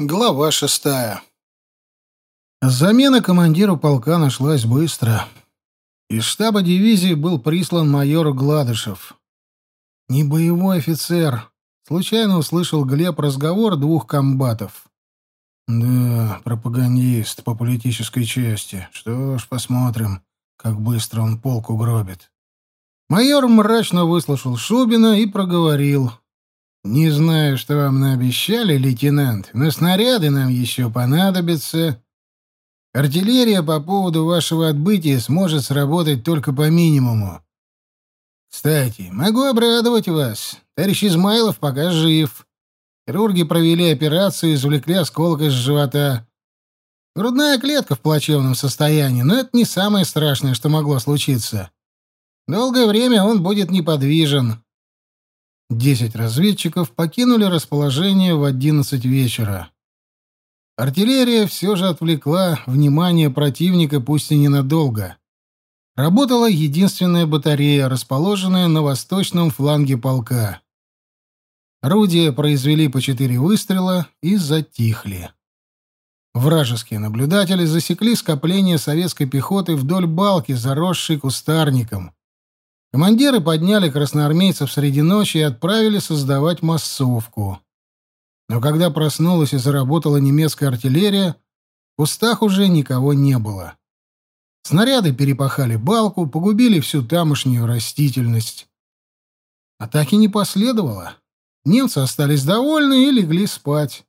Глава шестая. Замена командиру полка нашлась быстро. Из штаба дивизии был прислан майор Гладышев. Не боевой офицер. Случайно услышал Глеб разговор двух комбатов. Да, пропагандист по политической части. Что ж, посмотрим, как быстро он полк угробит. Майор мрачно выслушал Шубина и проговорил — «Не знаю, что вам наобещали, лейтенант, но снаряды нам еще понадобятся. Артиллерия по поводу вашего отбытия сможет сработать только по минимуму. Кстати, могу обрадовать вас. Товарищ Измайлов пока жив. Хирурги провели операцию и извлекли осколок из живота. Грудная клетка в плачевном состоянии, но это не самое страшное, что могло случиться. Долгое время он будет неподвижен. Десять разведчиков покинули расположение в одиннадцать вечера. Артиллерия все же отвлекла внимание противника, пусть и ненадолго. Работала единственная батарея, расположенная на восточном фланге полка. Орудия произвели по четыре выстрела и затихли. Вражеские наблюдатели засекли скопление советской пехоты вдоль балки, заросшей кустарником. Командиры подняли красноармейцев среди ночи и отправили создавать массовку. Но когда проснулась и заработала немецкая артиллерия, в кустах уже никого не было. Снаряды перепахали балку, погубили всю тамошнюю растительность. Атаки не последовало. Немцы остались довольны и легли спать.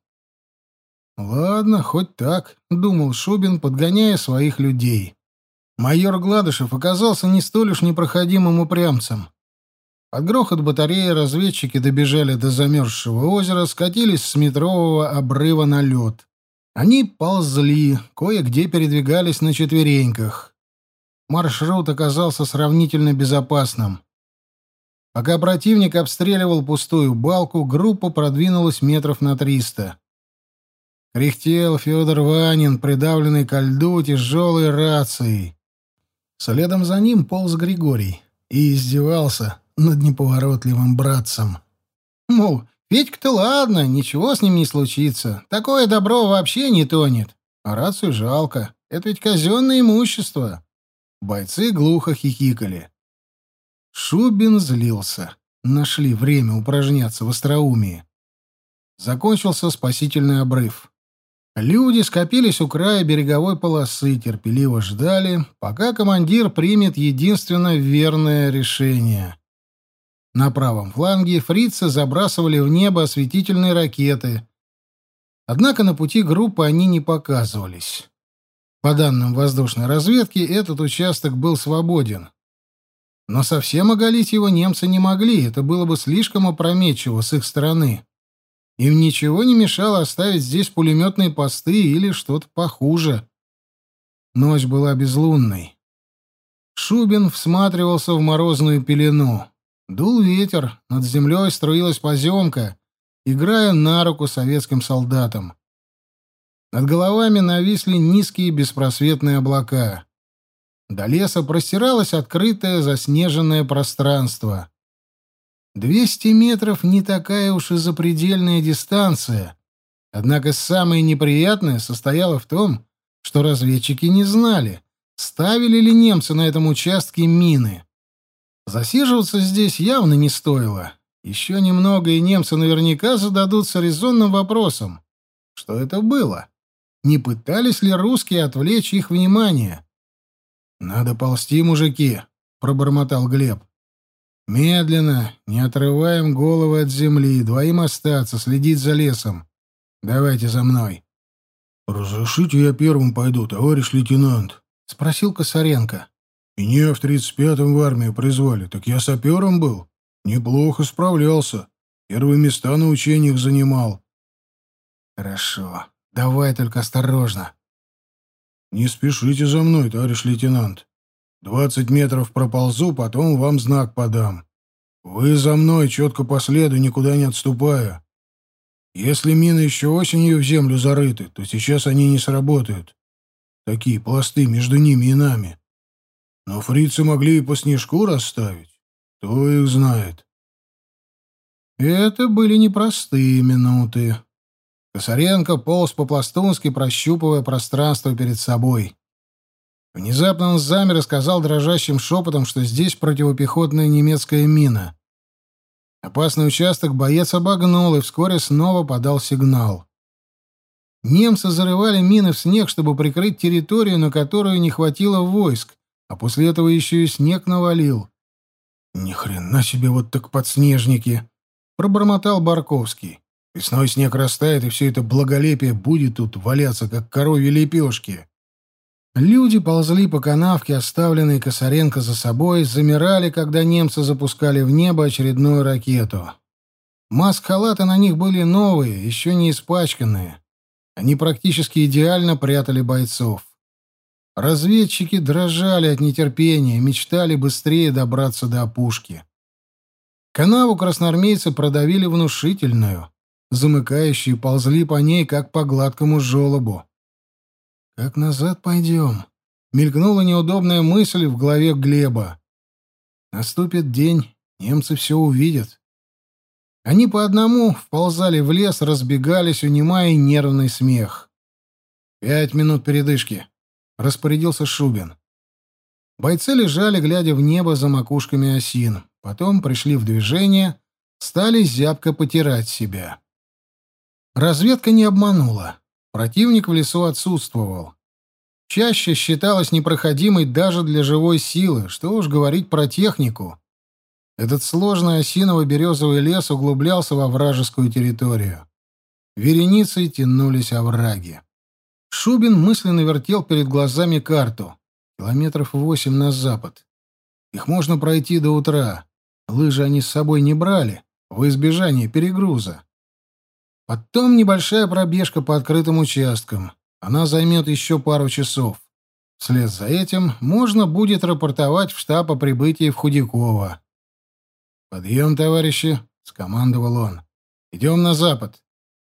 «Ладно, хоть так», — думал Шубин, подгоняя своих людей. Майор Гладышев оказался не столь уж непроходимым упрямцем. Под грохот батареи разведчики добежали до замерзшего озера, скатились с метрового обрыва на лед. Они ползли, кое-где передвигались на четвереньках. Маршрут оказался сравнительно безопасным. Пока противник обстреливал пустую балку, группа продвинулась метров на триста. Кряхтел Федор Ванин, придавленный ко льду тяжелой рацией. Следом за ним полз Григорий и издевался над неповоротливым братцем. Мол, Петька-то ладно, ничего с ним не случится. Такое добро вообще не тонет. А рацию жалко. Это ведь казенное имущество. Бойцы глухо хихикали. Шубин злился. Нашли время упражняться в остроумии. Закончился спасительный обрыв. Люди скопились у края береговой полосы, терпеливо ждали, пока командир примет единственно верное решение. На правом фланге фрицы забрасывали в небо осветительные ракеты. Однако на пути группы они не показывались. По данным воздушной разведки, этот участок был свободен. Но совсем оголить его немцы не могли, это было бы слишком опрометчиво с их стороны. Им ничего не мешало оставить здесь пулеметные посты или что-то похуже. Ночь была безлунной. Шубин всматривался в морозную пелену. Дул ветер, над землей струилась поземка, играя на руку советским солдатам. Над головами нависли низкие беспросветные облака. До леса простиралось открытое заснеженное пространство. Двести метров не такая уж и запредельная дистанция. Однако самое неприятное состояло в том, что разведчики не знали, ставили ли немцы на этом участке мины. Засиживаться здесь явно не стоило. Еще немного, и немцы наверняка зададутся резонным вопросом. Что это было? Не пытались ли русские отвлечь их внимание? «Надо ползти, мужики», — пробормотал Глеб. Медленно, не отрываем головы от земли, двоим остаться, следить за лесом. Давайте за мной. Разрешите я первым пойду, товарищ лейтенант? спросил Косаренко. Меня в тридцать пятом в армию призвали, так я сапером был. Неплохо справлялся. Первые места на учениях занимал. Хорошо. Давай только осторожно. Не спешите за мной, товарищ лейтенант. Двадцать метров проползу, потом вам знак подам. Вы за мной четко по следу, никуда не отступая. Если мины еще осенью в землю зарыты, то сейчас они не сработают. Такие пласты между ними и нами. Но фрицы могли и по снежку расставить. Кто их знает? Это были непростые минуты. Косаренко полз по-пластунски, прощупывая пространство перед собой. Внезапно он замер и сказал дрожащим шепотом, что здесь противопехотная немецкая мина. Опасный участок боец обогнул и вскоре снова подал сигнал. Немцы зарывали мины в снег, чтобы прикрыть территорию, на которую не хватило войск, а после этого еще и снег навалил. «Ни хрена себе вот так подснежники!» — пробормотал Барковский. «Весной снег растает, и все это благолепие будет тут валяться, как коровьи лепешки». Люди ползли по канавке, оставленной Косаренко за собой, замирали, когда немцы запускали в небо очередную ракету. Маск-халаты на них были новые, еще не испачканные. Они практически идеально прятали бойцов. Разведчики дрожали от нетерпения, мечтали быстрее добраться до опушки. Канаву красноармейцы продавили внушительную. Замыкающие ползли по ней, как по гладкому желобу. «Как назад пойдем?» — мелькнула неудобная мысль в голове Глеба. «Наступит день, немцы все увидят. Они по одному вползали в лес, разбегались, унимая нервный смех. «Пять минут передышки», — распорядился Шубин. Бойцы лежали, глядя в небо за макушками осин. Потом пришли в движение, стали зябко потирать себя. Разведка не обманула. Противник в лесу отсутствовал. Чаще считалось непроходимой даже для живой силы, что уж говорить про технику. Этот сложный осиново-березовый лес углублялся во вражескую территорию. Вереницей тянулись овраги. Шубин мысленно вертел перед глазами карту. Километров восемь на запад. Их можно пройти до утра. Лыжи они с собой не брали, во избежание перегруза. Потом небольшая пробежка по открытым участкам. Она займет еще пару часов. Вслед за этим можно будет рапортовать в штаб о прибытии в Худякова. «Подъем, товарищи!» — скомандовал он. «Идем на запад.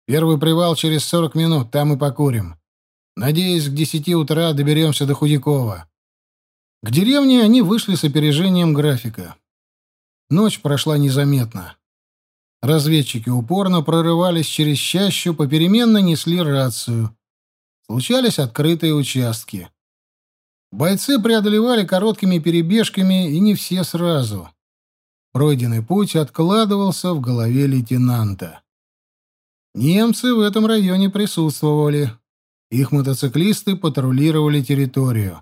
Первый привал через сорок минут, там и покурим. Надеюсь, к десяти утра доберемся до Худякова». К деревне они вышли с опережением графика. Ночь прошла незаметно. Разведчики упорно прорывались через чащу, попеременно несли рацию. Случались открытые участки. Бойцы преодолевали короткими перебежками, и не все сразу. Пройденный путь откладывался в голове лейтенанта. Немцы в этом районе присутствовали. Их мотоциклисты патрулировали территорию.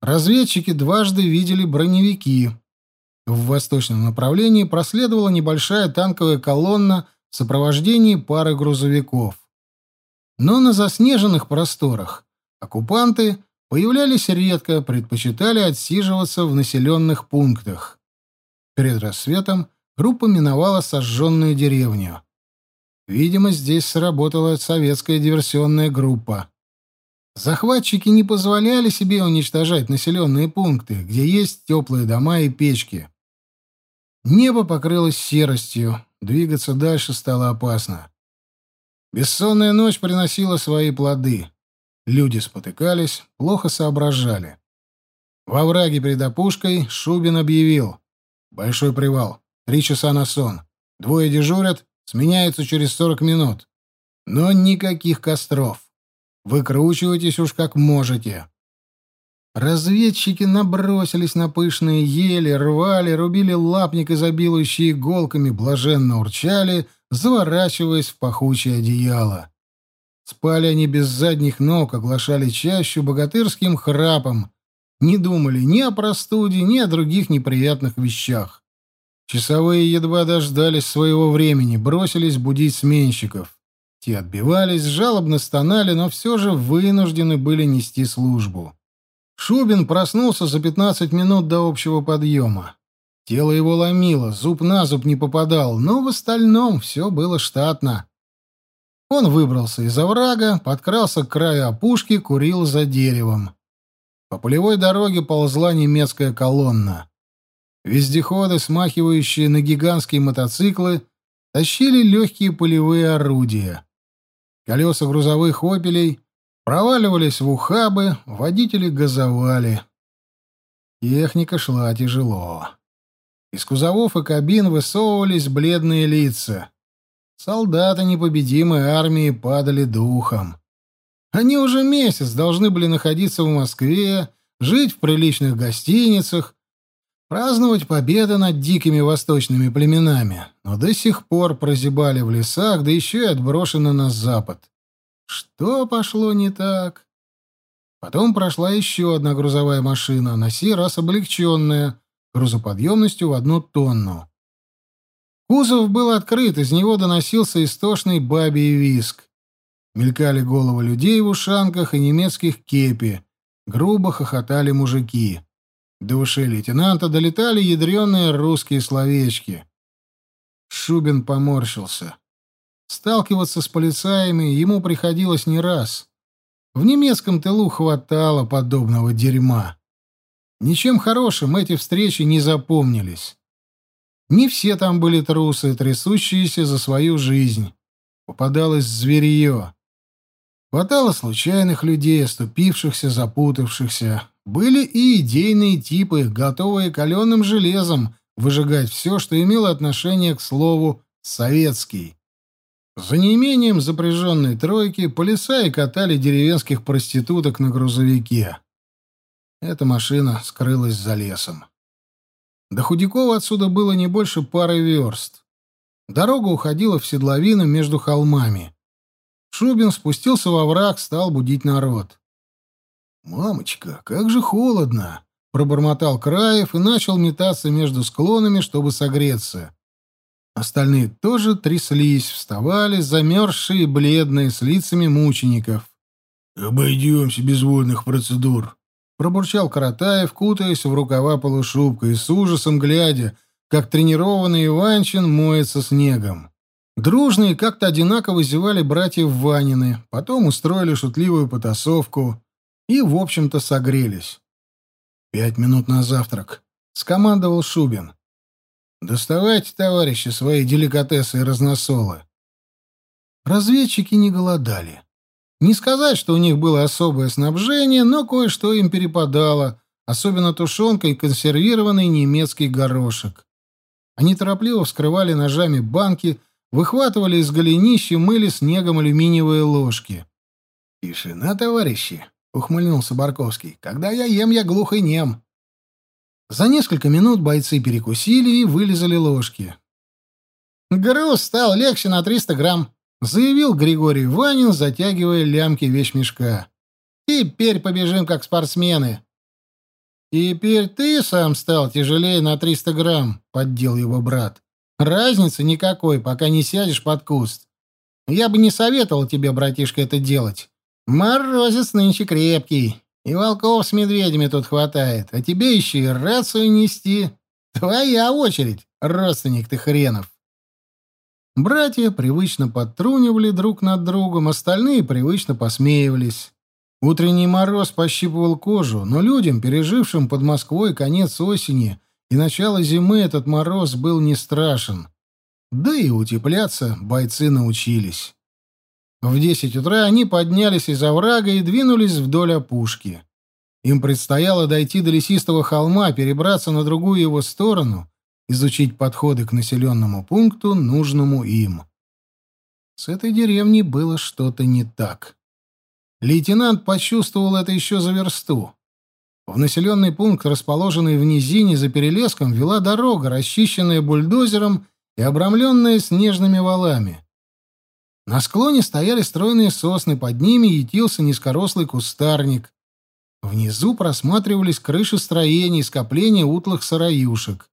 Разведчики дважды видели броневики. В восточном направлении проследовала небольшая танковая колонна в сопровождении пары грузовиков. Но на заснеженных просторах оккупанты появлялись редко, предпочитали отсиживаться в населенных пунктах. Перед рассветом группа миновала сожженную деревню. Видимо, здесь сработала советская диверсионная группа. Захватчики не позволяли себе уничтожать населенные пункты, где есть теплые дома и печки. Небо покрылось серостью, двигаться дальше стало опасно. Бессонная ночь приносила свои плоды. Люди спотыкались, плохо соображали. Во враге перед опушкой Шубин объявил. Большой привал. Три часа на сон. Двое дежурят, сменяются через сорок минут. Но никаких костров. Выкручивайтесь уж как можете. Разведчики набросились на пышные ели, рвали, рубили лапник, изобилующий иголками, блаженно урчали, заворачиваясь в пахучее одеяло. Спали они без задних ног, оглашали чащу богатырским храпом, не думали ни о простуде, ни о других неприятных вещах. Часовые едва дождались своего времени, бросились будить сменщиков. Те отбивались, жалобно стонали, но все же вынуждены были нести службу. Шубин проснулся за 15 минут до общего подъема. Тело его ломило, зуб на зуб не попадал, но в остальном все было штатно. Он выбрался из оврага, подкрался к краю опушки, курил за деревом. По полевой дороге ползла немецкая колонна. Вездеходы, смахивающие на гигантские мотоциклы, тащили легкие полевые орудия. Колеса грузовых «Опелей» проваливались в ухабы, водители газовали. Техника шла тяжело. Из кузовов и кабин высовывались бледные лица. солдаты непобедимой армии падали духом. Они уже месяц должны были находиться в Москве, жить в приличных гостиницах, праздновать победы над дикими восточными племенами, но до сих пор прозябали в лесах, да еще и отброшены на запад. Что пошло не так? Потом прошла еще одна грузовая машина, на сей раз облегченная, грузоподъемностью в одну тонну. Кузов был открыт, из него доносился истошный бабий виск. Мелькали головы людей в ушанках и немецких кепи. Грубо хохотали мужики. До ушей лейтенанта долетали ядреные русские словечки. Шубин поморщился. Сталкиваться с полицаями ему приходилось не раз. В немецком тылу хватало подобного дерьма. Ничем хорошим эти встречи не запомнились. Не все там были трусы, трясущиеся за свою жизнь. Попадалось зверье. Хватало случайных людей, оступившихся, запутавшихся. Были и идейные типы, готовые каленым железом выжигать все, что имело отношение к слову «советский». За неимением запряженной тройки полицаи катали деревенских проституток на грузовике. Эта машина скрылась за лесом. До Худякова отсюда было не больше пары верст. Дорога уходила в седловину между холмами. Шубин спустился во враг, стал будить народ. «Мамочка, как же холодно!» — пробормотал Краев и начал метаться между склонами, чтобы согреться. Остальные тоже тряслись, вставали, замерзшие бледные, с лицами мучеников. «Обойдемся без вольных процедур», — пробурчал Каратаев, кутаясь в рукава полушубка и с ужасом глядя, как тренированный Иванчин моется снегом. Дружные как-то одинаково зевали братьев Ванины, потом устроили шутливую потасовку и, в общем-то, согрелись. «Пять минут на завтрак», — скомандовал Шубин. «Доставайте, товарищи, свои деликатесы и разносолы». Разведчики не голодали. Не сказать, что у них было особое снабжение, но кое-что им перепадало, особенно тушенка и консервированный немецкий горошек. Они торопливо вскрывали ножами банки, выхватывали из голенища, мыли снегом алюминиевые ложки. «Тишина, товарищи!» — ухмыльнулся Барковский. «Когда я ем, я глух и нем». За несколько минут бойцы перекусили и вылезали ложки. «Груз стал легче на 300 грамм», — заявил Григорий Ванин, затягивая лямки вещмешка. «Теперь побежим, как спортсмены». «Теперь ты сам стал тяжелее на 300 грамм», — поддел его брат. Разницы никакой, пока не сядешь под куст. Я бы не советовал тебе, братишка, это делать. Морозец нынче крепкий, и волков с медведями тут хватает, а тебе еще и рацию нести. Твоя очередь, родственник ты хренов. Братья привычно подтрунивали друг над другом, остальные привычно посмеивались. Утренний мороз пощипывал кожу, но людям, пережившим под Москвой конец осени и начало зимы этот мороз был не страшен. Да и утепляться бойцы научились. В десять утра они поднялись из оврага и двинулись вдоль опушки. Им предстояло дойти до лесистого холма, перебраться на другую его сторону, изучить подходы к населенному пункту, нужному им. С этой деревней было что-то не так. Лейтенант почувствовал это еще за версту. В населенный пункт, расположенный в низине за перелеском, вела дорога, расчищенная бульдозером и обрамленная снежными валами. На склоне стояли стройные сосны, под ними ютился низкорослый кустарник. Внизу просматривались крыши строений, скопления утлых сараюшек.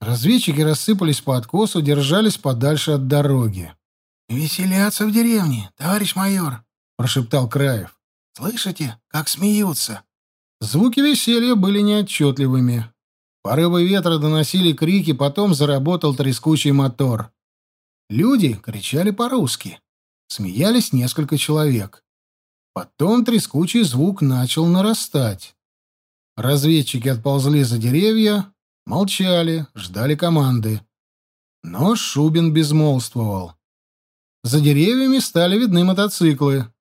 Разведчики рассыпались по откосу, держались подальше от дороги. «Веселятся в деревне, товарищ майор», — прошептал Краев. «Слышите, как смеются?» Звуки веселья были неотчетливыми. Порывы ветра доносили крики, потом заработал трескучий мотор. Люди кричали по-русски. Смеялись несколько человек. Потом трескучий звук начал нарастать. Разведчики отползли за деревья, молчали, ждали команды. Но Шубин безмолвствовал. За деревьями стали видны мотоциклы.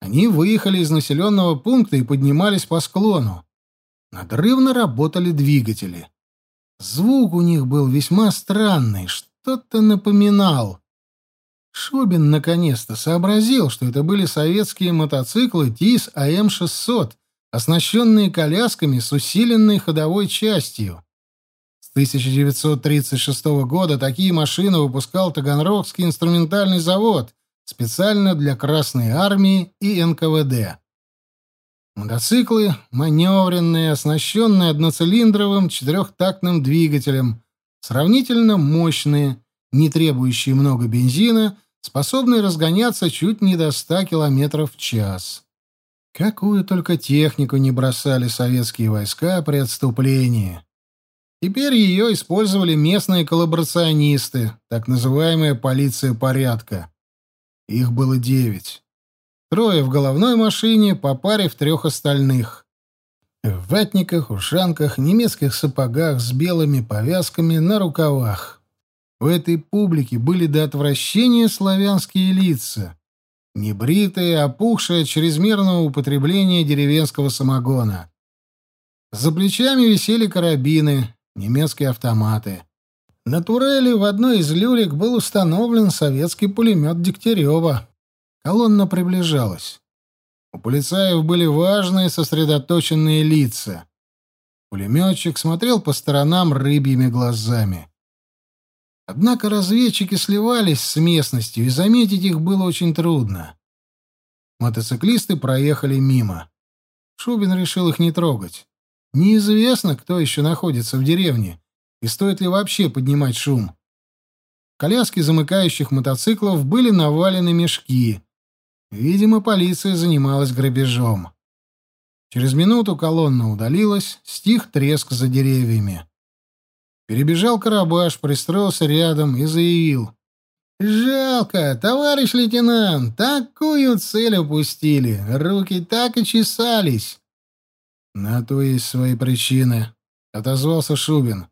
Они выехали из населенного пункта и поднимались по склону. Надрывно работали двигатели. Звук у них был весьма странный, что-то напоминал. Шубин наконец-то сообразил, что это были советские мотоциклы ТИС АМ-600, оснащенные колясками с усиленной ходовой частью. С 1936 года такие машины выпускал Таганрогский инструментальный завод специально для Красной Армии и НКВД. Мотоциклы маневренные, оснащенные одноцилиндровым четырехтактным двигателем, сравнительно мощные, не требующие много бензина, способные разгоняться чуть не до 100 км в час. Какую только технику не бросали советские войска при отступлении. Теперь ее использовали местные коллаборационисты, так называемая полиция порядка. Их было девять. Трое в головной машине, по паре в трех остальных. В ватниках, ушанках, немецких сапогах с белыми повязками на рукавах. У этой публики были до отвращения славянские лица. Небритые, опухшие от чрезмерного употребления деревенского самогона. За плечами висели карабины, немецкие автоматы. На турели в одной из люлек был установлен советский пулемет Дегтярева. Колонна приближалась. У полицаев были важные сосредоточенные лица. Пулеметчик смотрел по сторонам рыбьими глазами. Однако разведчики сливались с местностью, и заметить их было очень трудно. Мотоциклисты проехали мимо. Шубин решил их не трогать. Неизвестно, кто еще находится в деревне, и стоит ли вообще поднимать шум. Коляски замыкающих мотоциклов были навалены мешки. Видимо, полиция занималась грабежом. Через минуту колонна удалилась, стих треск за деревьями. Перебежал Карабаш, пристроился рядом и заявил. «Жалко, товарищ лейтенант, такую цель упустили. Руки так и чесались». «На то есть свои причины», — отозвался Шубин.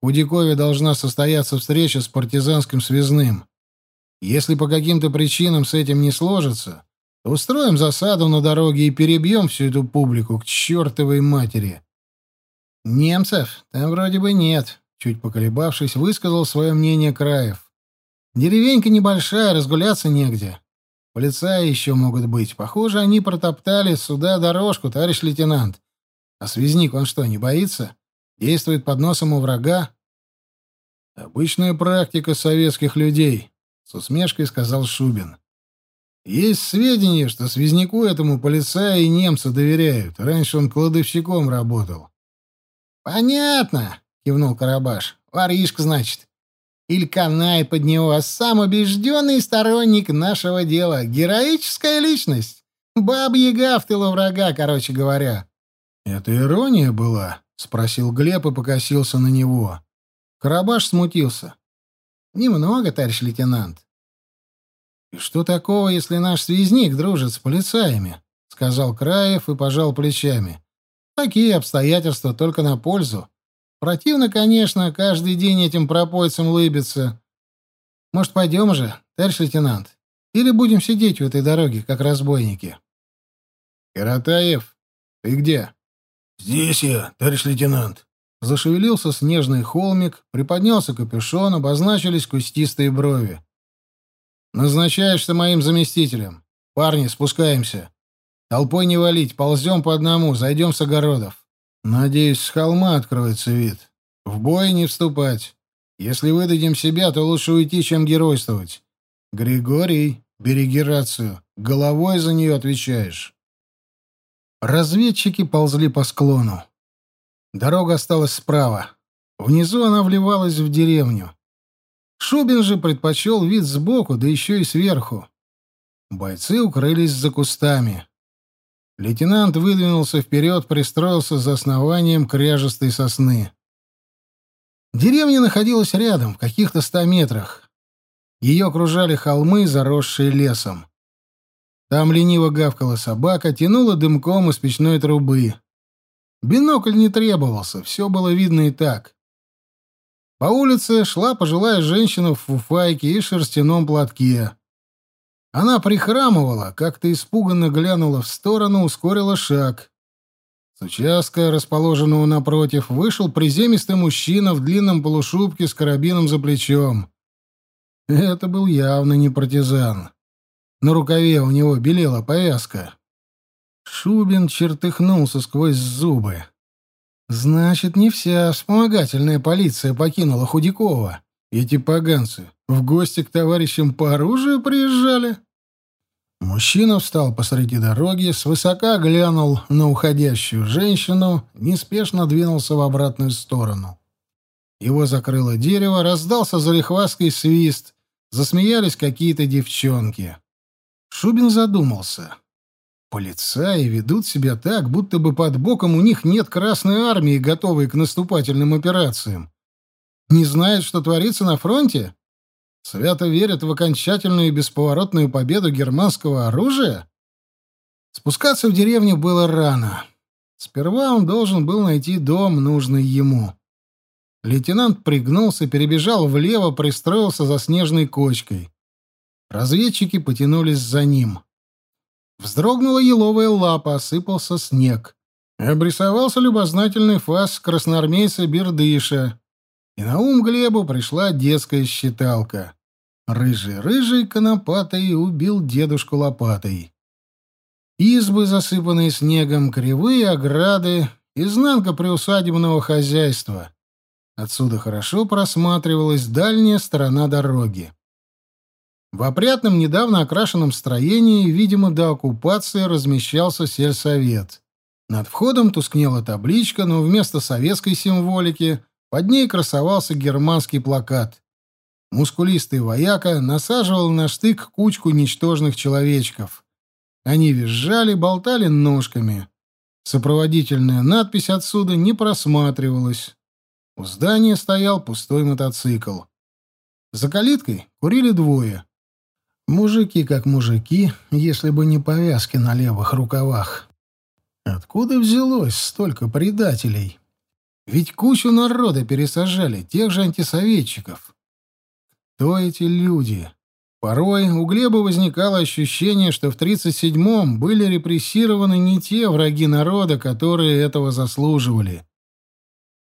«У Дикове должна состояться встреча с партизанским связным. Если по каким-то причинам с этим не сложится, то устроим засаду на дороге и перебьем всю эту публику к чертовой матери». «Немцев там вроде бы нет», Чуть поколебавшись, высказал свое мнение Краев. «Деревенька небольшая, разгуляться негде. Полицаи еще могут быть. Похоже, они протоптали сюда дорожку, товарищ лейтенант. А связник, он что, не боится? Действует под носом у врага?» «Обычная практика советских людей», — с усмешкой сказал Шубин. «Есть сведения, что связнику этому полицаи и немцы доверяют. Раньше он кладовщиком работал». «Понятно», — кивнул Карабаш. «Воришка, значит. Ильканай под него, а сам убежденный сторонник нашего дела. Героическая личность. Баб-яга в тылу врага, короче говоря». «Это ирония была?» — спросил Глеб и покосился на него. Карабаш смутился. «Немного, товарищ лейтенант». «И что такого, если наш связник дружит с полицаями?» — сказал Краев и пожал плечами. «Такие обстоятельства только на пользу. Противно, конечно, каждый день этим пропойцам лыбиться. Может, пойдем уже, товарищ лейтенант? Или будем сидеть в этой дороге, как разбойники? Каратаев, ты где? Здесь я, товарищ лейтенант. Зашевелился снежный холмик, приподнялся капюшон, обозначились кустистые брови. Назначаешься моим заместителем. Парни, спускаемся. Толпой не валить, ползем по одному, зайдем с огородов. Надеюсь, с холма откроется вид. В бой не вступать. Если выдадим себя, то лучше уйти, чем геройствовать. Григорий, береги рацию. Головой за нее отвечаешь. Разведчики ползли по склону. Дорога осталась справа. Внизу она вливалась в деревню. Шубин же предпочел вид сбоку, да еще и сверху. Бойцы укрылись за кустами. Лейтенант выдвинулся вперед, пристроился за основанием кряжестой сосны. Деревня находилась рядом, в каких-то ста метрах. Ее окружали холмы, заросшие лесом. Там лениво гавкала собака, тянула дымком из печной трубы. Бинокль не требовался, все было видно и так. По улице шла пожилая женщина в фуфайке и шерстяном платке. Она прихрамывала, как-то испуганно глянула в сторону, ускорила шаг. С участка, расположенного напротив, вышел приземистый мужчина в длинном полушубке с карабином за плечом. Это был явно не партизан. На рукаве у него белела повязка. Шубин чертыхнулся сквозь зубы. Значит, не вся вспомогательная полиция покинула Худякова. Эти поганцы в гости к товарищам по оружию приезжали? Мужчина встал посреди дороги, свысока глянул на уходящую женщину, неспешно двинулся в обратную сторону. Его закрыло дерево, раздался залихвастский свист, засмеялись какие-то девчонки. Шубин задумался. Полицаи ведут себя так, будто бы под боком у них нет Красной Армии, готовой к наступательным операциям. Не знают, что творится на фронте? Свято верят в окончательную и бесповоротную победу германского оружия? Спускаться в деревню было рано. Сперва он должен был найти дом, нужный ему. Лейтенант пригнулся, перебежал влево, пристроился за снежной кочкой. Разведчики потянулись за ним. Вздрогнула еловая лапа, осыпался снег. Обрисовался любознательный фас красноармейца Бердыша. И на ум Глебу пришла детская считалка. Рыжий-рыжий конопатый убил дедушку лопатой. Избы, засыпанные снегом, кривые ограды, изнанка приусадебного хозяйства. Отсюда хорошо просматривалась дальняя сторона дороги. В опрятном, недавно окрашенном строении, видимо, до оккупации размещался сельсовет. Над входом тускнела табличка, но вместо советской символики под ней красовался германский плакат. Мускулистый вояка насаживал на штык кучку ничтожных человечков. Они визжали, болтали ножками. Сопроводительная надпись отсюда не просматривалась. У здания стоял пустой мотоцикл. За калиткой курили двое. Мужики как мужики, если бы не повязки на левых рукавах. Откуда взялось столько предателей? Ведь кучу народа пересажали, тех же антисоветчиков. Кто эти люди? Порой у Глеба возникало ощущение, что в 37-м были репрессированы не те враги народа, которые этого заслуживали.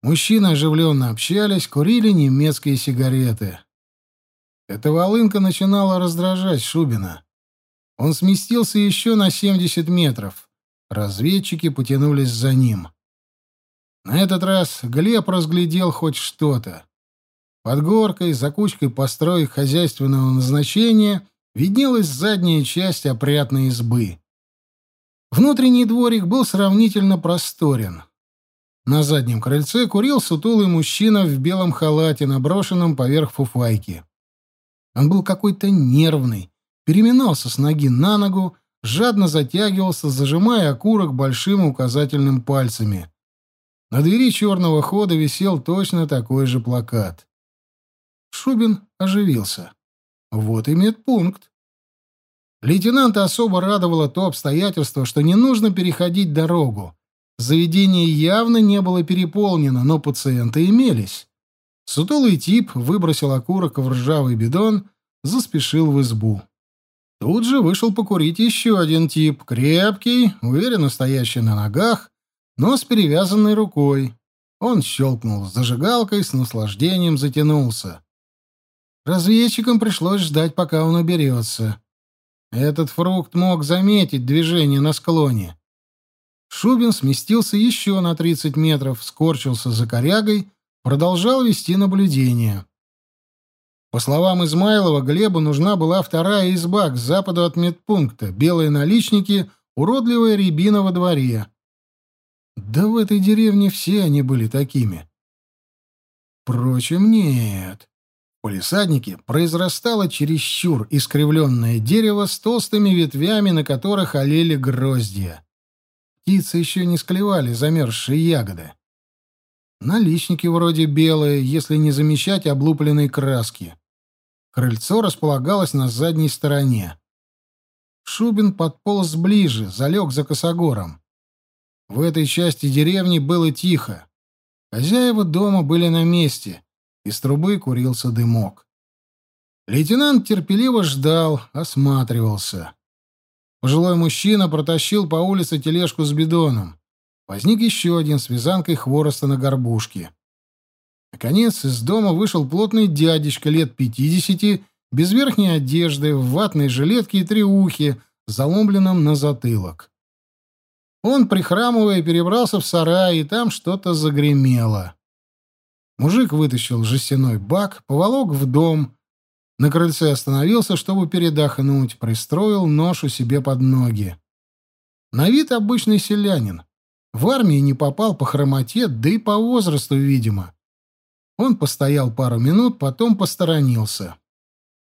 Мужчины оживленно общались, курили немецкие сигареты. Эта волынка начинала раздражать Шубина. Он сместился еще на 70 метров. Разведчики потянулись за ним. На этот раз Глеб разглядел хоть что-то. Под горкой, за кучкой построек хозяйственного назначения, виднелась задняя часть опрятной избы. Внутренний дворик был сравнительно просторен. На заднем крыльце курил сутулый мужчина в белом халате, наброшенном поверх фуфайки. Он был какой-то нервный, переминался с ноги на ногу, жадно затягивался, зажимая окурок большим указательным пальцами. На двери черного хода висел точно такой же плакат. Шубин оживился. Вот и медпункт. Лейтенанта особо радовало то обстоятельство, что не нужно переходить дорогу. Заведение явно не было переполнено, но пациенты имелись. Сутулый тип выбросил окурок в ржавый бидон, заспешил в избу. Тут же вышел покурить еще один тип, крепкий, уверенно стоящий на ногах, но с перевязанной рукой. Он щелкнул зажигалкой, с наслаждением затянулся. Разведчикам пришлось ждать, пока он уберется. Этот фрукт мог заметить движение на склоне. Шубин сместился еще на 30 метров, скорчился за корягой продолжал вести наблюдение. По словам Измайлова, Глебу нужна была вторая изба к западу от медпункта, белые наличники, уродливая рябина во дворе. Да в этой деревне все они были такими. Впрочем, нет. В полисаднике произрастало чересчур искривленное дерево с толстыми ветвями, на которых олели гроздья. Птицы еще не склевали замерзшие ягоды. Наличники вроде белые, если не замечать облупленной краски. Крыльцо располагалось на задней стороне. Шубин подполз ближе, залег за косогором. В этой части деревни было тихо. Хозяева дома были на месте. Из трубы курился дымок. Лейтенант терпеливо ждал, осматривался. Пожилой мужчина протащил по улице тележку с бидоном. Возник еще один с вязанкой хвороста на горбушке. Наконец из дома вышел плотный дядечка лет пятидесяти, без верхней одежды, в ватной жилетке и триухе, заломленном на затылок. Он, прихрамывая, перебрался в сарай, и там что-то загремело. Мужик вытащил жестяной бак, поволок в дом, на крыльце остановился, чтобы передохнуть, пристроил ношу себе под ноги. На вид обычный селянин. В армии не попал по хромоте, да и по возрасту, видимо. Он постоял пару минут, потом посторонился.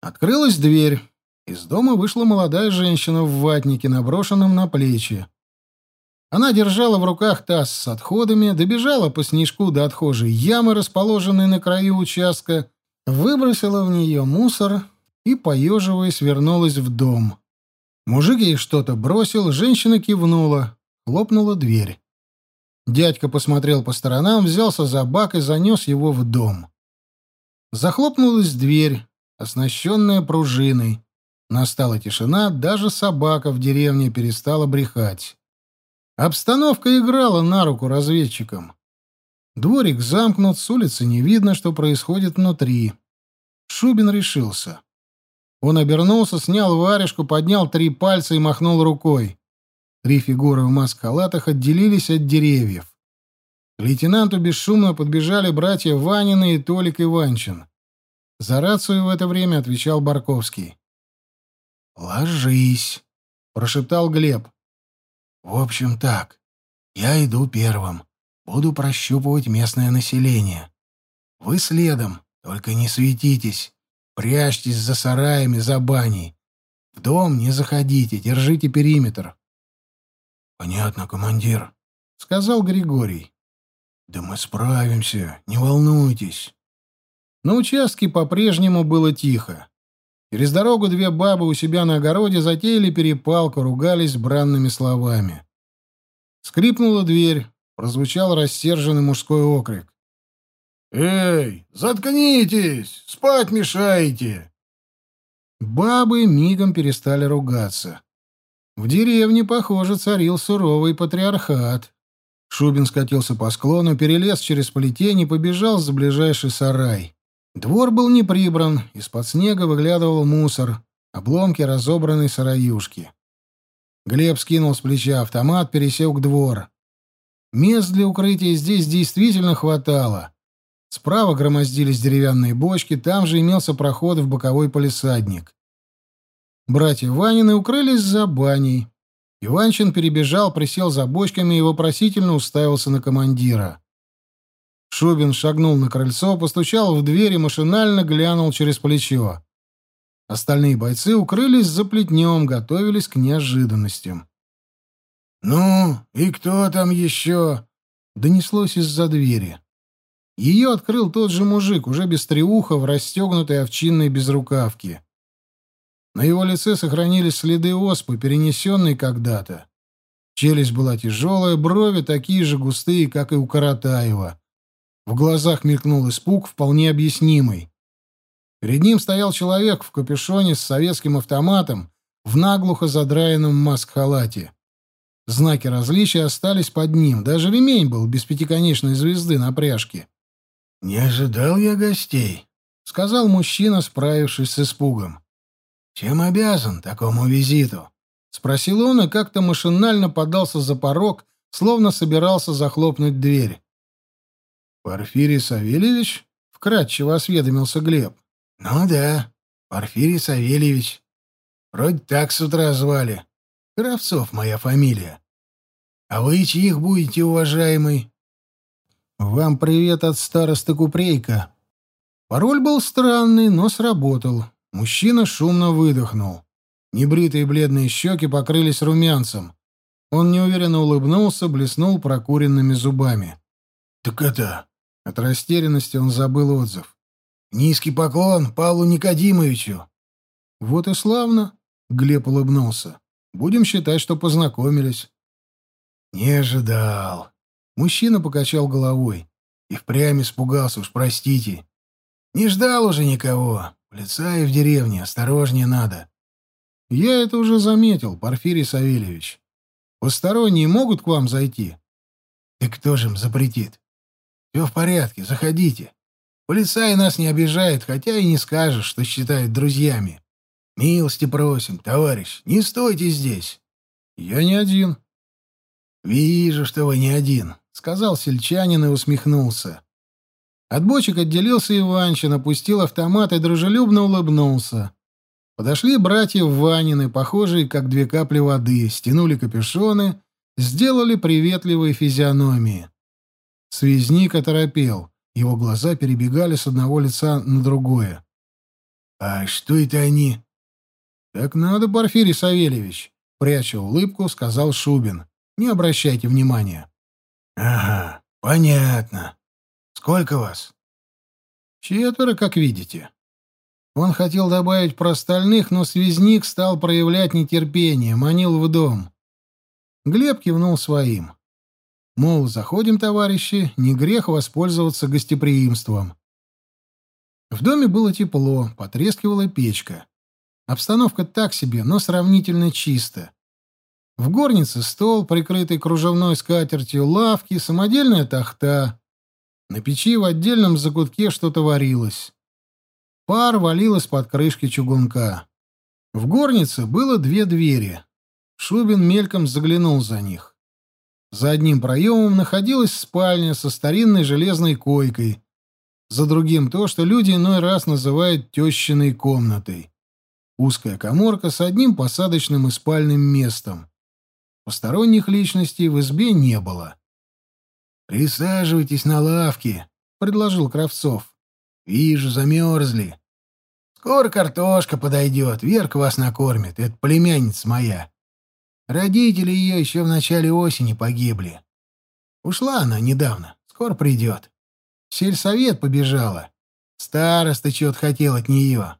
Открылась дверь. Из дома вышла молодая женщина в ватнике, наброшенном на плечи. Она держала в руках таз с отходами, добежала по снежку до отхожей ямы, расположенной на краю участка, выбросила в нее мусор и, поеживаясь, вернулась в дом. Мужик ей что-то бросил, женщина кивнула, хлопнула дверь. Дядька посмотрел по сторонам, взялся за бак и занес его в дом. Захлопнулась дверь, оснащенная пружиной. Настала тишина, даже собака в деревне перестала брехать. Обстановка играла на руку разведчикам. Дворик замкнут, с улицы не видно, что происходит внутри. Шубин решился. Он обернулся, снял варежку, поднял три пальца и махнул рукой. Три фигуры в маск-халатах отделились от деревьев. К лейтенанту бесшумно подбежали братья Ванины и Толик Иванчин. За рацию в это время отвечал Барковский. «Ложись», — прошептал Глеб. «В общем так, я иду первым. Буду прощупывать местное население. Вы следом, только не светитесь. Прячьтесь за сараями, за баней. В дом не заходите, держите периметр. Понятно, командир, сказал Григорий. Да мы справимся, не волнуйтесь. На участке по-прежнему было тихо. Через дорогу две бабы у себя на огороде затеяли перепалку, ругались бранными словами. Скрипнула дверь, прозвучал рассерженный мужской окрик. «Эй, заткнитесь! Спать мешаете!» Бабы мигом перестали ругаться. В деревне, похоже, царил суровый патриархат. Шубин скатился по склону, перелез через плетень и побежал за ближайший сарай. Двор был не прибран, из-под снега выглядывал мусор, обломки разобранной сараюшки. Глеб скинул с плеча автомат, пересек двор. Мест для укрытия здесь действительно хватало. Справа громоздились деревянные бочки, там же имелся проход в боковой полисадник. Братья Ванины укрылись за баней. Иванчин перебежал, присел за бочками и вопросительно уставился на командира. Шубин шагнул на крыльцо, постучал в дверь и машинально глянул через плечо. Остальные бойцы укрылись за плетнем, готовились к неожиданностям. «Ну, и кто там еще?» — донеслось из-за двери. Ее открыл тот же мужик, уже без треуха, в расстегнутой овчинной безрукавке. На его лице сохранились следы оспы, перенесенной когда-то. Челюсть была тяжелая, брови такие же густые, как и у Каратаева. В глазах мелькнул испуг, вполне объяснимый. Перед ним стоял человек в капюшоне с советским автоматом в наглухо задраенном маск-халате. Знаки различия остались под ним, даже ремень был без пятиконечной звезды на пряжке. «Не ожидал я гостей», — сказал мужчина, справившись с испугом. «Чем обязан такому визиту?» — спросил он и как-то машинально подался за порог, словно собирался захлопнуть дверь. «Порфирий Савельевич?» — вкратчиво осведомился Глеб. «Ну да, Порфирий Савельевич. Вроде так с утра звали. Кравцов моя фамилия. А вы чьих будете, уважаемый?» «Вам привет от старосты Купрейка». Пароль был странный, но сработал. Мужчина шумно выдохнул. Небритые бледные щеки покрылись румянцем. Он неуверенно улыбнулся, блеснул прокуренными зубами. «Так это...» От растерянности он забыл отзыв. «Низкий поклон Павлу Никодимовичу». «Вот и славно», — Глеб улыбнулся. «Будем считать, что познакомились». «Не ожидал», Мужчина покачал головой. И впрямь испугался, уж простите. Не ждал уже никого. Лица и в деревне, осторожнее надо. Я это уже заметил, Порфирий Савельевич. Посторонние могут к вам зайти? И кто же им запретит? Все в порядке, заходите. Полицаи нас не обижают, хотя и не скажешь, что считают друзьями. Милости просим, товарищ, не стойте здесь. Я не один. Вижу, что вы не один, сказал сельчанин и усмехнулся. От бочек отделился Иванчин, опустил автомат и дружелюбно улыбнулся. Подошли братья Ванины, похожие как две капли воды, стянули капюшоны, сделали приветливые физиономии. Связник оторопел. Его глаза перебегали с одного лица на другое. «А что это они?» «Так надо, Порфирий Савельевич», — пряча улыбку, сказал Шубин. «Не обращайте внимания». «Ага, понятно. Сколько вас?» «Четверо, как видите». Он хотел добавить про остальных, но связник стал проявлять нетерпение, манил в дом. Глеб кивнул своим. Мол, заходим, товарищи, не грех воспользоваться гостеприимством. В доме было тепло, потрескивала печка. Обстановка так себе, но сравнительно чисто. В горнице стол, прикрытый кружевной скатертью, лавки, самодельная тахта. На печи в отдельном закутке что-то варилось. Пар валил из-под крышки чугунка. В горнице было две двери. Шубин мельком заглянул за них. За одним проемом находилась спальня со старинной железной койкой. За другим то, что люди иной раз называют тещиной комнатой. Узкая коморка с одним посадочным и спальным местом. Посторонних личностей в избе не было. «Присаживайтесь на лавке», — предложил Кравцов. «Вижу, замерзли. Скоро картошка подойдет, Верка вас накормит, это племянница моя. Родители ее еще в начале осени погибли. Ушла она недавно, скоро придет. В сельсовет побежала. Староста что-то хотел от нее.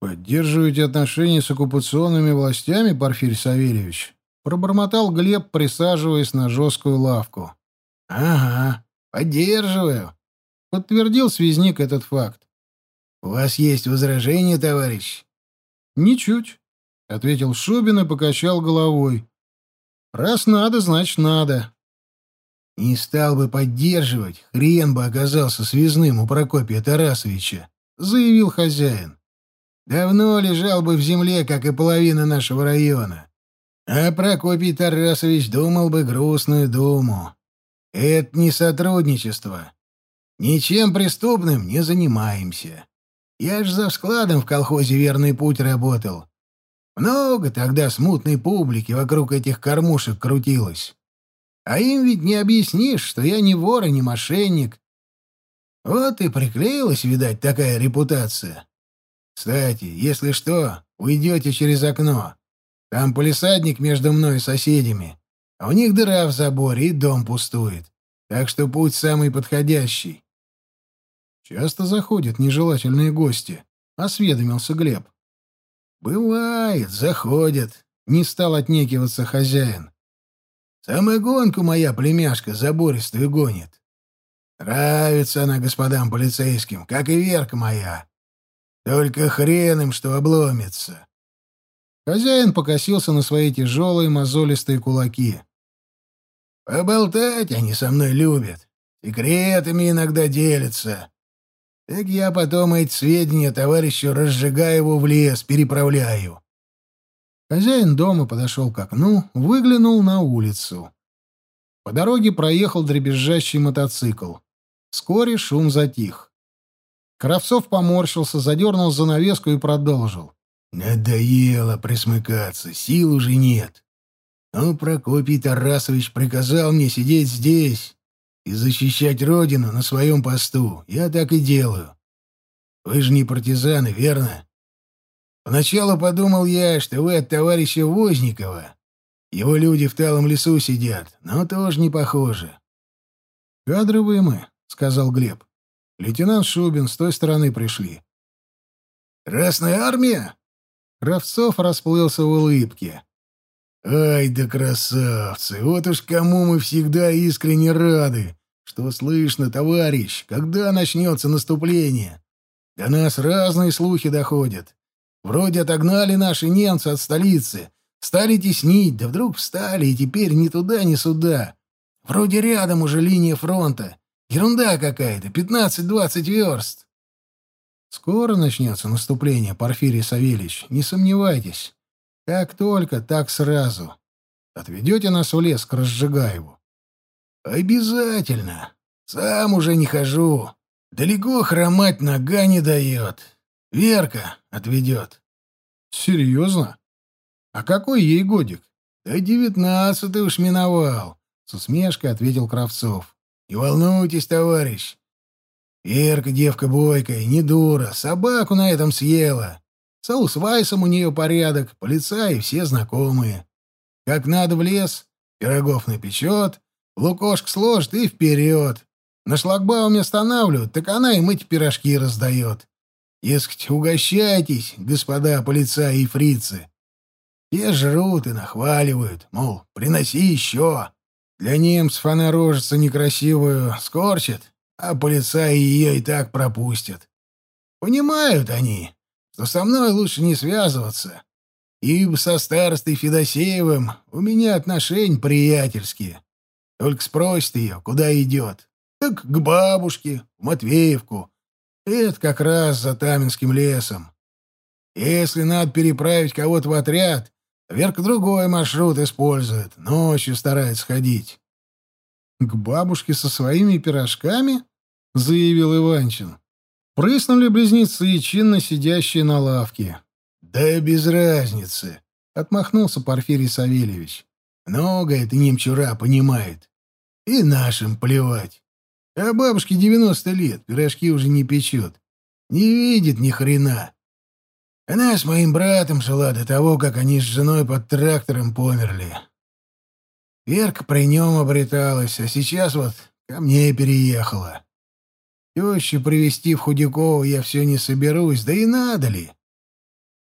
«Поддерживаете отношения с оккупационными властями, Порфирий Савельевич?» Пробормотал Глеб, присаживаясь на жесткую лавку. «Ага, поддерживаю», — подтвердил связник этот факт. «У вас есть возражения, товарищ?» «Ничуть. — ответил Шубин и покачал головой. «Раз надо, значит, надо». «Не стал бы поддерживать, хрен бы оказался связным у Прокопия Тарасовича», — заявил хозяин. «Давно лежал бы в земле, как и половина нашего района. А Прокопий Тарасович думал бы грустную думу. Это не сотрудничество. Ничем преступным не занимаемся. Я ж за складом в колхозе «Верный путь» работал. Много тогда смутной публики вокруг этих кормушек крутилось. А им ведь не объяснишь, что я не вор и не мошенник. Вот и приклеилась, видать, такая репутация. Кстати, если что, уйдете через окно. Там полисадник между мной и соседями, а у них дыра в заборе и дом пустует. Так что путь самый подходящий. Часто заходят нежелательные гости, — осведомился Глеб. «Бывает, заходят», — не стал отнекиваться хозяин. «Самогонку моя племяшка забористую гонит. Нравится она господам полицейским, как и Верка моя. Только хрен им, что обломится». Хозяин покосился на свои тяжелые мозолистые кулаки. «Поболтать они со мной любят, секретами иногда делятся. Так я потом эти сведения товарищу Разжигаеву в лес переправляю. Хозяин дома подошел к окну, выглянул на улицу. По дороге проехал дребезжащий мотоцикл. Вскоре шум затих. Кравцов поморщился, задернул занавеску и продолжил. «Надоело присмыкаться, сил уже нет. Но Прокопий Тарасович приказал мне сидеть здесь, и защищать родину на своем посту. Я так и делаю. Вы же не партизаны, верно? Поначалу подумал я, что вы от товарища Возникова. Его люди в талом лесу сидят, но тоже не похоже. «Кадровые мы», — сказал Глеб. «Лейтенант Шубин с той стороны пришли». «Красная армия?» Кравцов расплылся в улыбке. «Ай да красавцы! Вот уж кому мы всегда искренне рады! Что слышно, товарищ? Когда начнется наступление? До нас разные слухи доходят. Вроде отогнали наши немцы от столицы, стали теснить, да вдруг встали, и теперь ни туда, ни сюда. Вроде рядом уже линия фронта, Ерунда какая-то, пятнадцать-двадцать верст. Скоро начнется наступление, Порфирий Савельич, не сомневайтесь. Как только, так сразу. Отведете нас в лес к Разжигаеву? Обязательно. Сам уже не хожу. Далеко хромать нога не дает. Верка отведет. Серьезно? А какой ей годик? Да девятнадцатый уж миновал, с усмешкой ответил Кравцов. Не волнуйтесь, товарищ. Верка девка бойкая, не дура, собаку на этом съела. С Аусвайсом у нее порядок, полицаи все знакомые. Как надо в лес, пирогов напечет, лукошк сложит и вперед. На шлагбауме останавливают, так она им эти пирожки раздает. Дескать, угощайтесь, господа полицаи и фрицы. Те жрут и нахваливают, мол, приноси еще. Для немцев она рожица некрасивую скорчит, а полицаи ее и так пропустят. Понимают они, что со мной лучше не связываться, ибо со старостой Федосеевым у меня отношения приятельские. Только спросит ее, куда идет. Так к бабушке, в Матвеевку. Это как раз за Таминским лесом. Если надо переправить кого-то в отряд, Верка другой маршрут использует, ночью старается ходить. — К бабушке со своими пирожками? — заявил Иванчин. Прыснули близнецы, чинно сидящие на лавке. — Да без разницы, — отмахнулся Порфирий Савельевич. — Много это немчура понимает. И нашим плевать. А бабушке девяносто лет, пирожки уже не печет. Не видит ни хрена. Она с моим братом жила до того, как они с женой под трактором померли. Верка при нем обреталась, а сейчас вот ко мне переехала. Тещу привезти в Худякова я все не соберусь, да и надо ли.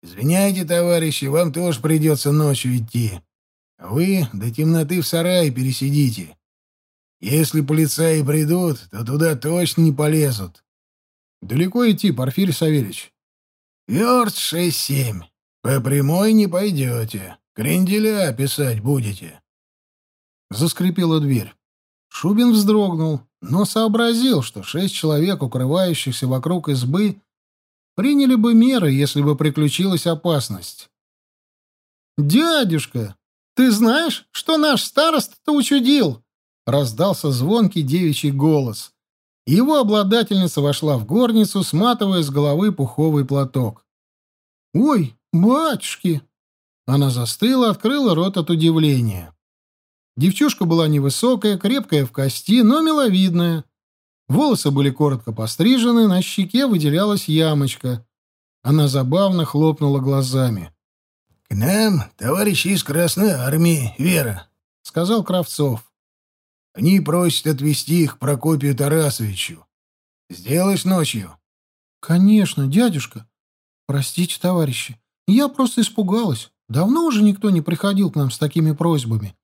Извиняйте, товарищи, вам тоже придется ночью идти. А вы до темноты в сарае пересидите. Если полицаи придут, то туда точно не полезут. Далеко идти, Порфирий Савельевич? Верст шесть-семь. По прямой не пойдете. Кренделя писать будете. Заскрипела дверь. Шубин вздрогнул, но сообразил, что шесть человек, укрывающихся вокруг избы, приняли бы меры, если бы приключилась опасность. «Дядюшка, ты знаешь, что наш староста-то учудил?» — раздался звонкий девичий голос. Его обладательница вошла в горницу, сматывая с головы пуховый платок. «Ой, батюшки!» Она застыла, открыла рот от удивления. Девчушка была невысокая, крепкая в кости, но миловидная. Волосы были коротко пострижены, на щеке выделялась ямочка. Она забавно хлопнула глазами. — К нам товарищи из Красной Армии, Вера, — сказал Кравцов. Они просят отвезти их Прокопию Тарасовичу. Сделаешь ночью? — Конечно, дядюшка. Простите, товарищи, я просто испугалась. Давно уже никто не приходил к нам с такими просьбами.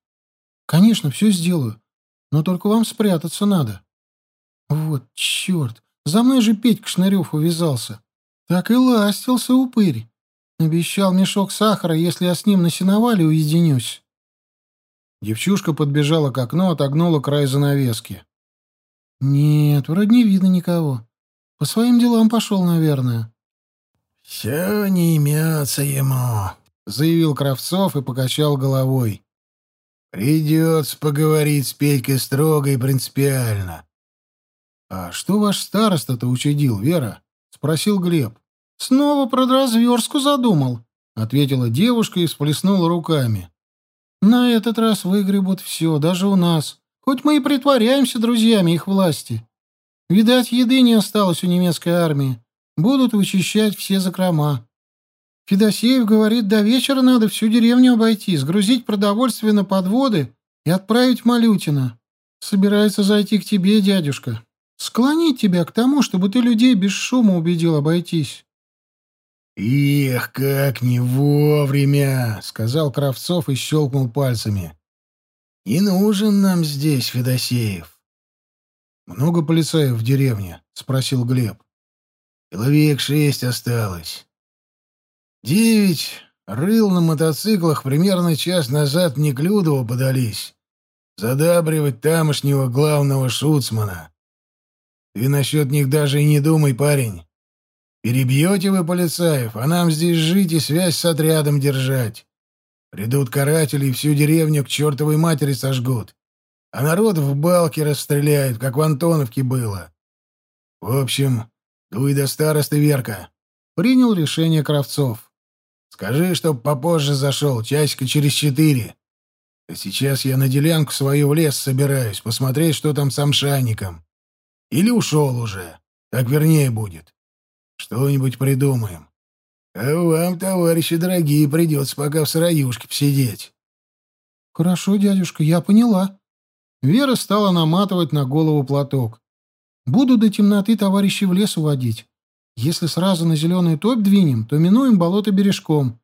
Конечно, все сделаю, но только вам спрятаться надо. Вот черт, за мной же Петька Шнырев увязался. Так и ластился упырь. Обещал мешок сахара, если я с ним на сеновале уединюсь. Девчушка подбежала к окну, отогнула край занавески. «Нет, вроде не видно никого. По своим делам пошел, наверное». «Все не имется ему», — заявил Кравцов и покачал головой. «Придется поговорить с Петькой строго и принципиально». «А что ваш староста-то учудил, Вера?» — спросил Глеб. «Снова про разверстку задумал», — ответила девушка и всплеснула руками. На этот раз выгребут все, даже у нас. Хоть мы и притворяемся друзьями их власти. Видать, еды не осталось у немецкой армии. Будут вычищать все закрома. Федосеев говорит, до вечера надо всю деревню обойти, сгрузить продовольствие на подводы и отправить Малютина. Собирается зайти к тебе, дядюшка. Склонить тебя к тому, чтобы ты людей без шума убедил обойтись. «Эх, как не вовремя!» — сказал Кравцов и щелкнул пальцами. «Не нужен нам здесь Федосеев». «Много полицаев в деревне?» — спросил Глеб. «Человек шесть осталось. Девять рыл на мотоциклах примерно час назад в Неклюдово подались. Задабривать тамошнего главного шуцмана. Ты насчет них даже и не думай, парень. Перебьете вы полицаев, а нам здесь жить и связь с отрядом держать. Придут каратели и всю деревню к чертовой матери сожгут. А народ в балки расстреляют, как в Антоновке было. В общем, дуй до старосты, Верка. Принял решение Кравцов. Скажи, чтоб попозже зашел, часика через четыре. А сейчас я на делянку свою в лес собираюсь, посмотреть, что там с амшаником. Или ушел уже. Так вернее будет. Что-нибудь придумаем. А вам, товарищи дорогие, придется пока в сыроюшке посидеть. Хорошо, дядюшка, я поняла. Вера стала наматывать на голову платок. Буду до темноты товарищи в лес уводить. Если сразу на зеленую топь двинем, то минуем болото бережком.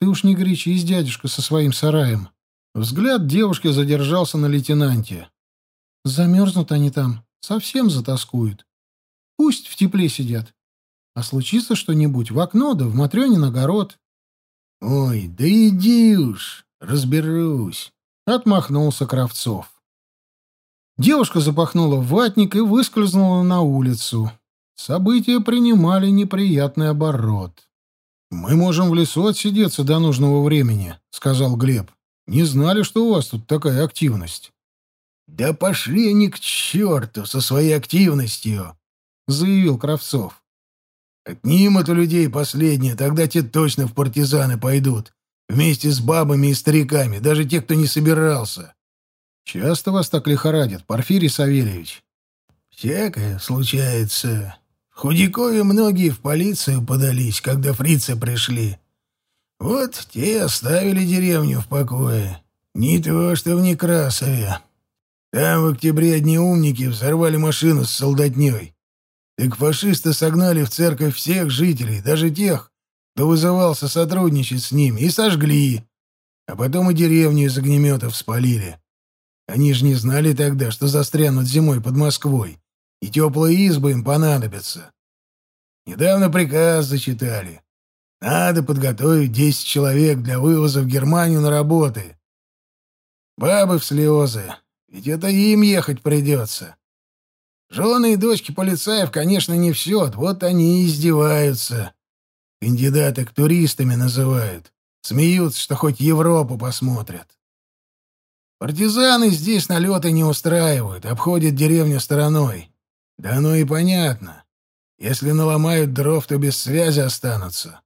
Ты уж не горячись, дядюшка, со своим сараем. Взгляд девушки задержался на лейтенанте. Замерзнут они там, совсем затаскуют. Пусть в тепле сидят. А случится что-нибудь в окно да в Матрёнин огород. — Ой, да иди уж, разберусь, — отмахнулся Кравцов. Девушка запахнула ватник и выскользнула на улицу. События принимали неприятный оборот. «Мы можем в лесу отсидеться до нужного времени», — сказал Глеб. «Не знали, что у вас тут такая активность». «Да пошли они к черту со своей активностью», — заявил Кравцов. «Отнимут у людей последнее, тогда те точно в партизаны пойдут, вместе с бабами и стариками, даже те, кто не собирался». «Часто вас так лихорадит, Порфирий Савельевич?» «Всякое случается. В Худякове многие в полицию подались, когда фрицы пришли. Вот те оставили деревню в покое. Не то, что в Некрасове. Там в октябре одни умники взорвали машину с солдатней. Так фашисты согнали в церковь всех жителей, даже тех, кто вызывался сотрудничать с ними, и сожгли. А потом и деревню из огнеметов спалили. Они же не знали тогда, что застрянут зимой под Москвой, и теплые избы им понадобятся. Недавно приказ зачитали. Надо подготовить десять человек для вывоза в Германию на работы. Бабы в слезы, ведь это им ехать придется. Жены и дочки полицаев, конечно, не в счет, вот они и издеваются. Кандидаты к туристами называют. Смеются, что хоть Европу посмотрят. Партизаны здесь налеты не устраивают, обходят деревню стороной. Да оно и понятно. Если наломают дров, то без связи останутся.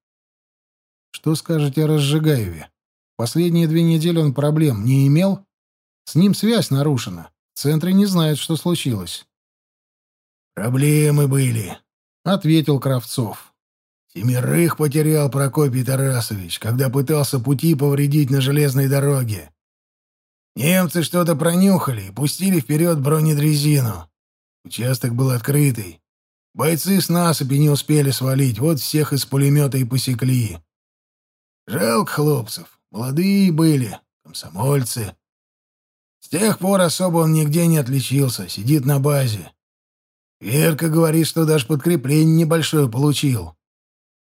Что скажете о Разжигаеве? Последние две недели он проблем не имел? С ним связь нарушена. В центре не знают, что случилось. «Проблемы были», — ответил Кравцов. «Семерых потерял Прокопий Тарасович, когда пытался пути повредить на железной дороге. Немцы что-то пронюхали и пустили вперед бронедрезину. Участок был открытый. Бойцы с насыпи не успели свалить, вот всех из пулемета и посекли. Жалко хлопцев, молодые были, комсомольцы. С тех пор особо он нигде не отличился, сидит на базе. Верка говорит, что даже подкрепление небольшое получил.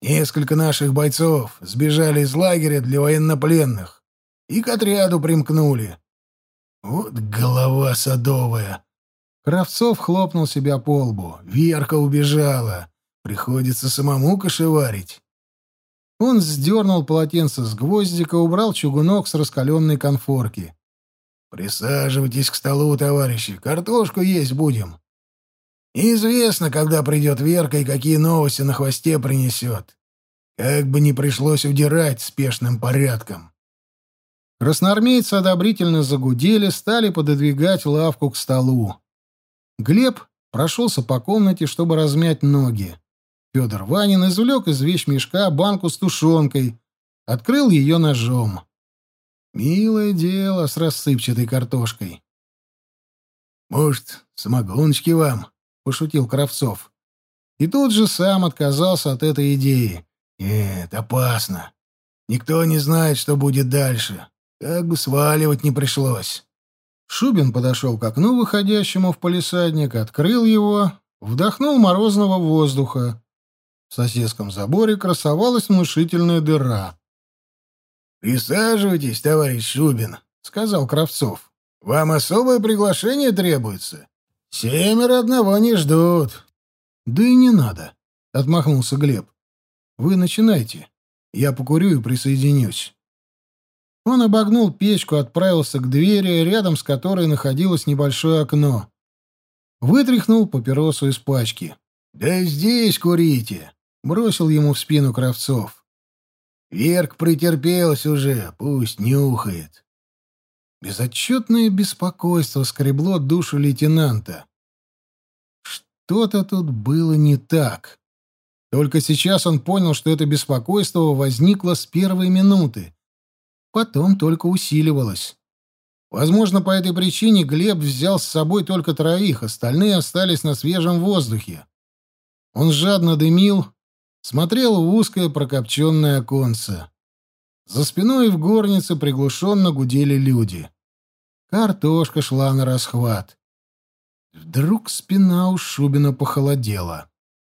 Несколько наших бойцов сбежали из лагеря для военнопленных и к отряду примкнули. Вот голова садовая. Кравцов хлопнул себя по лбу. Верка убежала. Приходится самому кошеварить. Он сдернул полотенце с гвоздика, убрал чугунок с раскаленной конфорки. «Присаживайтесь к столу, товарищи. Картошку есть будем. Неизвестно, когда придет Верка и какие новости на хвосте принесет. Как бы не пришлось удирать спешным порядком». Красноармейцы одобрительно загудели, стали пододвигать лавку к столу. Глеб прошелся по комнате, чтобы размять ноги. Федор Ванин извлек из вещмешка банку с тушенкой, открыл ее ножом. Милое дело с рассыпчатой картошкой. «Может, самогоночки вам?» — пошутил Кравцов. И тут же сам отказался от этой идеи. «Нет, опасно. Никто не знает, что будет дальше. Как бы сваливать не пришлось. Шубин подошел к окну, выходящему в палисадник, открыл его, вдохнул морозного воздуха. В соседском заборе красовалась внушительная дыра. «Присаживайтесь, товарищ Шубин», — сказал Кравцов. «Вам особое приглашение требуется? Семеро одного не ждут. Да и не надо, отмахнулся Глеб. Вы начинайте. Я покурю и присоединюсь. Он обогнул печку, отправился к двери, рядом с которой находилось небольшое окно. Вытряхнул папиросу из пачки. «Да здесь курите!» — бросил ему в спину Кравцов. «Верк претерпелась уже, пусть нюхает». Безотчетное беспокойство скребло душу лейтенанта. Что-то тут было не так. Только сейчас он понял, что это беспокойство возникло с первой минуты. Потом только усиливалось. Возможно, по этой причине Глеб взял с собой только троих, остальные остались на свежем воздухе. Он жадно дымил, смотрел в узкое прокопченное оконце. За спиной в горнице приглушенно гудели люди. Картошка шла на расхват. Вдруг спина у Шубина похолодела.